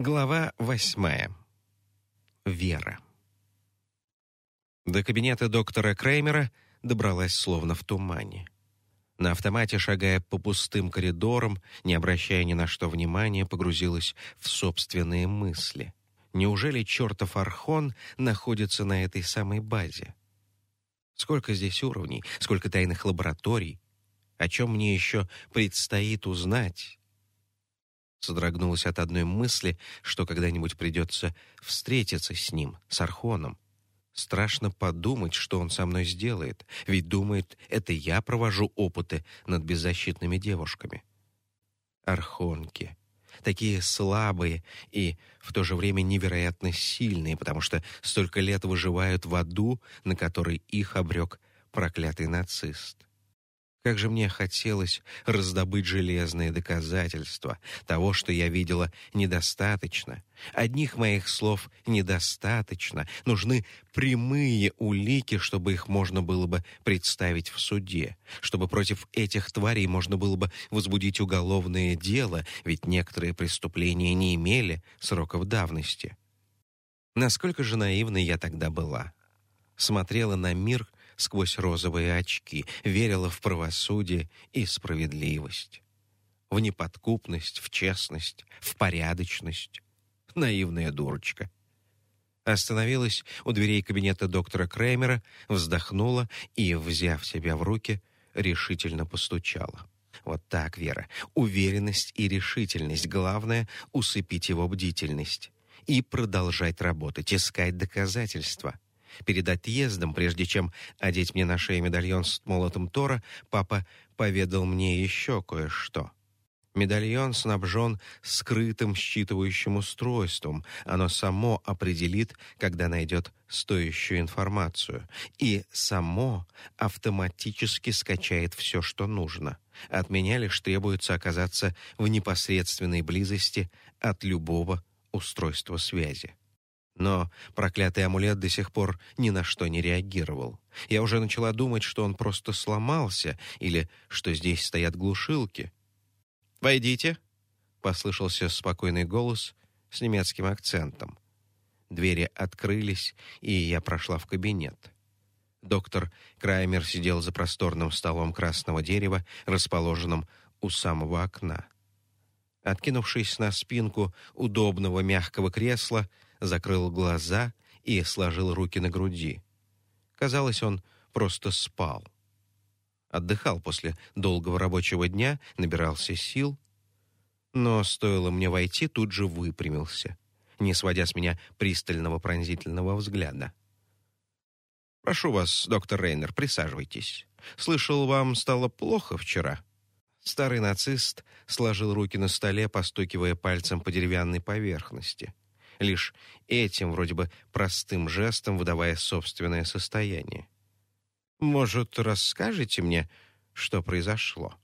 Глава восьмая. Вера. До кабинета доктора Креймера добралась словно в тумане. На автомате, шагая по пустым коридорам, не обращая ни на что внимания, погрузилась в собственные мысли. Неужели чертов Архон находится на этой самой базе? Сколько здесь уровней, сколько тайных лабораторий? О чем мне еще предстоит узнать? Содрогнулась от одной мысли, что когда-нибудь придется встретиться с ним, с Архоном. Страшно подумать, что он со мной сделает, ведь думает, это я провожу опыты над беззащитными девушками. Архонки. Такие слабые и в то же время невероятно сильные, потому что столько лет выживают в аду, на который их обрек проклятый нацист. Как же мне хотелось раздобыть железные доказательства того, что я видела, недостаточно. Одних моих слов недостаточно. Нужны прямые улики, чтобы их можно было бы представить в суде, чтобы против этих тварей можно было бы возбудить уголовное дело, ведь некоторые преступления не имели сроков давности. Насколько же наивной я тогда была. Смотрела на мир сквозь розовые очки, верила в правосудие и справедливость, в неподкупность, в честность, в порядочность. Наивная дурочка. Остановилась у дверей кабинета доктора Креймера, вздохнула и, взяв себя в руки, решительно постучала. Вот так, Вера. Уверенность и решительность. Главное — усыпить его бдительность. И продолжать работать, искать доказательства. Перед отъездом, прежде чем одеть мне на шею медальон с молотом Тора, папа поведал мне еще кое-что. Медальон снабжен скрытым считывающим устройством. Оно само определит, когда найдет стоящую информацию. И само автоматически скачает все, что нужно. От меня лишь требуется оказаться в непосредственной близости от любого устройства связи. Но проклятый амулет до сих пор ни на что не реагировал. Я уже начала думать, что он просто сломался или что здесь стоят глушилки. «Войдите», — послышался спокойный голос с немецким акцентом. Двери открылись, и я прошла в кабинет. Доктор Краймер сидел за просторным столом красного дерева, расположенным у самого окна. Откинувшись на спинку удобного мягкого кресла, закрыл глаза и сложил руки на груди. Казалось, он просто спал. Отдыхал после долгого рабочего дня, набирался сил. Но стоило мне войти, тут же выпрямился, не сводя с меня пристального пронзительного взгляда. «Прошу вас, доктор Рейнер, присаживайтесь. Слышал, вам стало плохо вчера?» Старый нацист сложил руки на столе, постукивая пальцем по деревянной поверхности лишь этим вроде бы простым жестом выдавая собственное состояние. «Может, расскажете мне, что произошло?»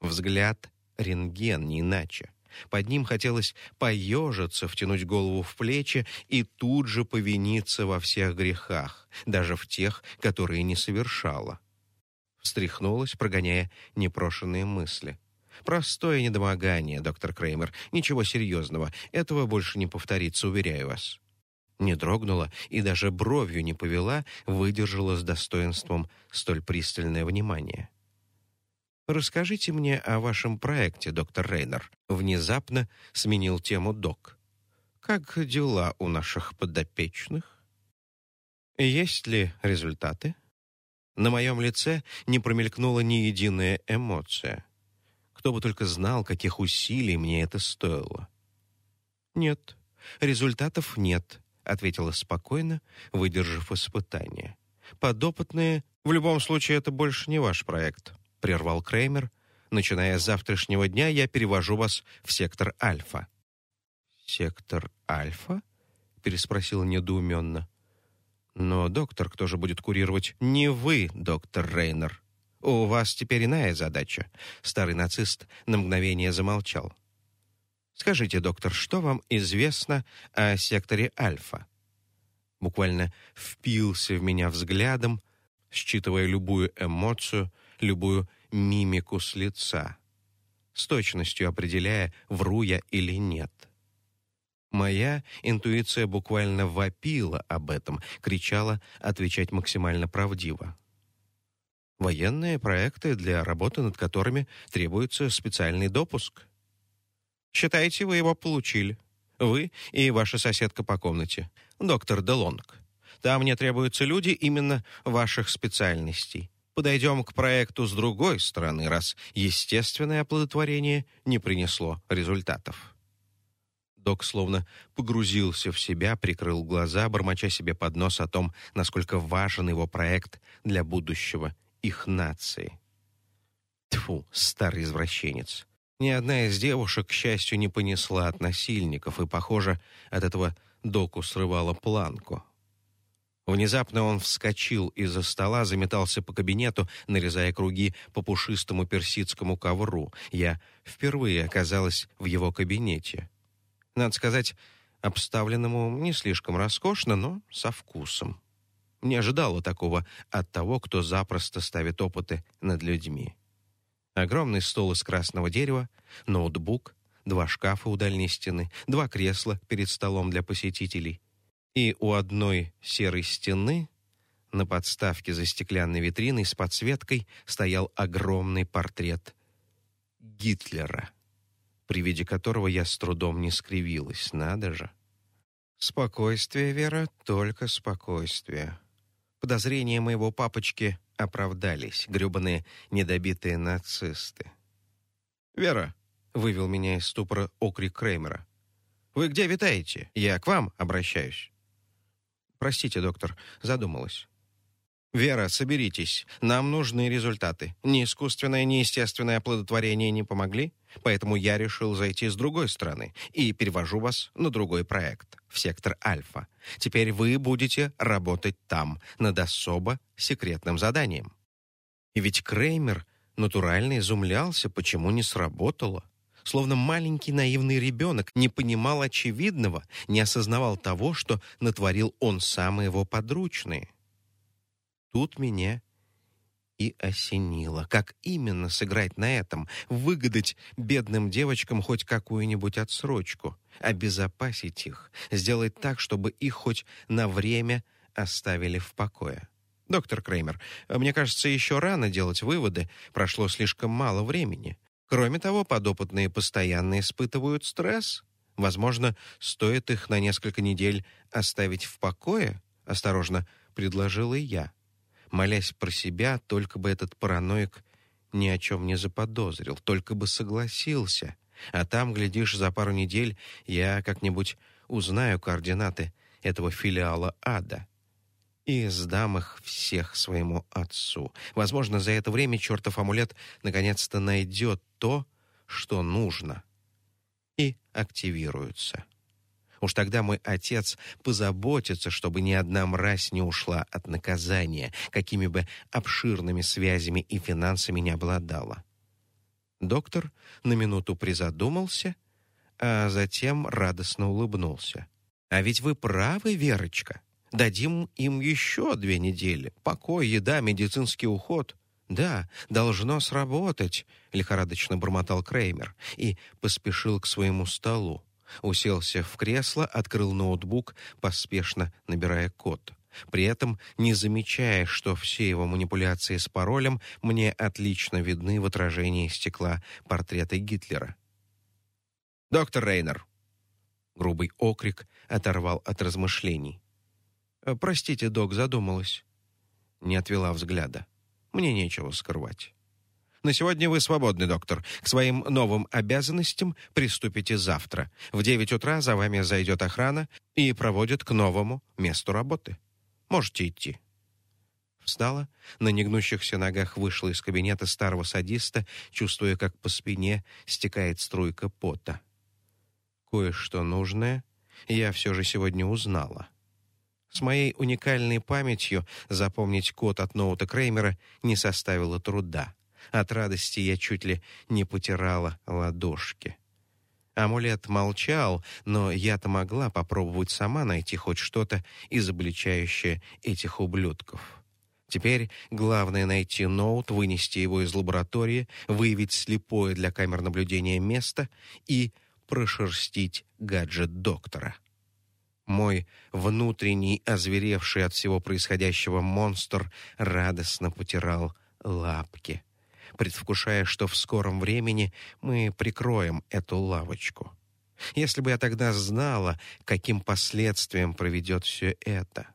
Взгляд рентген, не иначе. Под ним хотелось поежиться, втянуть голову в плечи и тут же повиниться во всех грехах, даже в тех, которые не совершала. Встряхнулась, прогоняя непрошенные мысли. Простое недомогание, доктор Креймер. Ничего серьезного. Этого больше не повторится, уверяю вас. Не дрогнула и даже бровью не повела, выдержала с достоинством столь пристальное внимание. «Расскажите мне о вашем проекте, доктор Рейнер». Внезапно сменил тему док. «Как дела у наших подопечных? Есть ли результаты?» На моем лице не промелькнула ни единая эмоция. Кто бы только знал, каких усилий мне это стоило. «Нет, результатов нет», — ответила спокойно, выдержав испытание. «Подопытные, в любом случае, это больше не ваш проект», — прервал Креймер. «Начиная с завтрашнего дня я перевожу вас в сектор Альфа». «Сектор Альфа?» — переспросил недоуменно. «Но, доктор, кто же будет курировать?» «Не вы, доктор Рейнер», «У вас теперь иная задача». Старый нацист на мгновение замолчал. «Скажите, доктор, что вам известно о секторе Альфа?» Буквально впился в меня взглядом, считывая любую эмоцию, любую мимику с лица, с точностью определяя, вру я или нет. Моя интуиция буквально вопила об этом, кричала отвечать максимально правдиво. Военные проекты, для работы над которыми требуется специальный допуск. Считайте, вы его получили. Вы и ваша соседка по комнате, доктор Делонг. Там мне требуются люди именно ваших специальностей. Подойдем к проекту с другой стороны, раз естественное оплодотворение не принесло результатов. Док словно погрузился в себя, прикрыл глаза, бормоча себе под нос о том, насколько важен его проект для будущего их нации. Тфу, старый извращенец. Ни одна из девушек, к счастью, не понесла от насильников, и, похоже, от этого Доку срывала планку. Внезапно он вскочил из-за стола, заметался по кабинету, нарезая круги по пушистому персидскому ковру. Я впервые оказалась в его кабинете надо сказать, обставленному не слишком роскошно, но со вкусом. Не ожидала такого от того, кто запросто ставит опыты над людьми. Огромный стол из красного дерева, ноутбук, два шкафа у дальней стены, два кресла перед столом для посетителей. И у одной серой стены на подставке за стеклянной витриной с подсветкой стоял огромный портрет Гитлера при виде которого я с трудом не скривилась. Надо же. Спокойствие, Вера, только спокойствие. Подозрения моего папочки оправдались, грёбаные недобитые нацисты. «Вера», — вывел меня из ступора окрик Креймера, — «вы где витаете? Я к вам обращаюсь». «Простите, доктор, задумалась». «Вера, соберитесь. Нам нужны результаты. Ни искусственное, ни естественное оплодотворение не помогли, поэтому я решил зайти с другой стороны и перевожу вас на другой проект, в сектор Альфа. Теперь вы будете работать там, над особо секретным заданием». И ведь Креймер натурально изумлялся, почему не сработало. Словно маленький наивный ребенок не понимал очевидного, не осознавал того, что натворил он сам и его подручные. Тут меня и осенило. Как именно сыграть на этом? Выгадать бедным девочкам хоть какую-нибудь отсрочку, обезопасить их, сделать так, чтобы их хоть на время оставили в покое. Доктор Креймер, мне кажется, еще рано делать выводы, прошло слишком мало времени. Кроме того, подопытные постоянно испытывают стресс. Возможно, стоит их на несколько недель оставить в покое, осторожно предложила я молясь про себя, только бы этот параноик ни о чем не заподозрил, только бы согласился. А там, глядишь, за пару недель я как-нибудь узнаю координаты этого филиала ада и сдам их всех своему отцу. Возможно, за это время чертов амулет наконец-то найдет то, что нужно, и активируется. Уж тогда мой отец позаботится, чтобы ни одна мразь не ушла от наказания, какими бы обширными связями и финансами не обладала. Доктор на минуту призадумался, а затем радостно улыбнулся. «А ведь вы правы, Верочка. Дадим им еще две недели. Покой, еда, медицинский уход». «Да, должно сработать», — лихорадочно бормотал Креймер и поспешил к своему столу. Уселся в кресло, открыл ноутбук, поспешно набирая код. При этом не замечая, что все его манипуляции с паролем мне отлично видны в отражении стекла портрета Гитлера. «Доктор Рейнер!» Грубый окрик оторвал от размышлений. «Простите, док, задумалась». Не отвела взгляда. «Мне нечего скрывать». На сегодня вы свободны, доктор. К своим новым обязанностям приступите завтра. В девять утра за вами зайдет охрана и проводит к новому месту работы. Можете идти». Встала, на негнущихся ногах вышла из кабинета старого садиста, чувствуя, как по спине стекает струйка пота. Кое-что нужное я все же сегодня узнала. С моей уникальной памятью запомнить код от ноута Креймера не составило труда. От радости я чуть ли не потирала ладошки. Амулет молчал, но я-то могла попробовать сама найти хоть что-то, изобличающее этих ублюдков. Теперь главное найти ноут, вынести его из лаборатории, выявить слепое для камер наблюдения место и прошерстить гаджет доктора. Мой внутренний, озверевший от всего происходящего монстр радостно потирал лапки, предвкушая, что в скором времени мы прикроем эту лавочку. Если бы я тогда знала, каким последствиям проведет все это.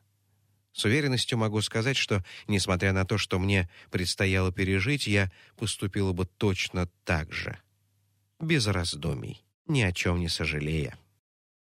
С уверенностью могу сказать, что, несмотря на то, что мне предстояло пережить, я поступила бы точно так же. Без раздумий, ни о чем не сожалея.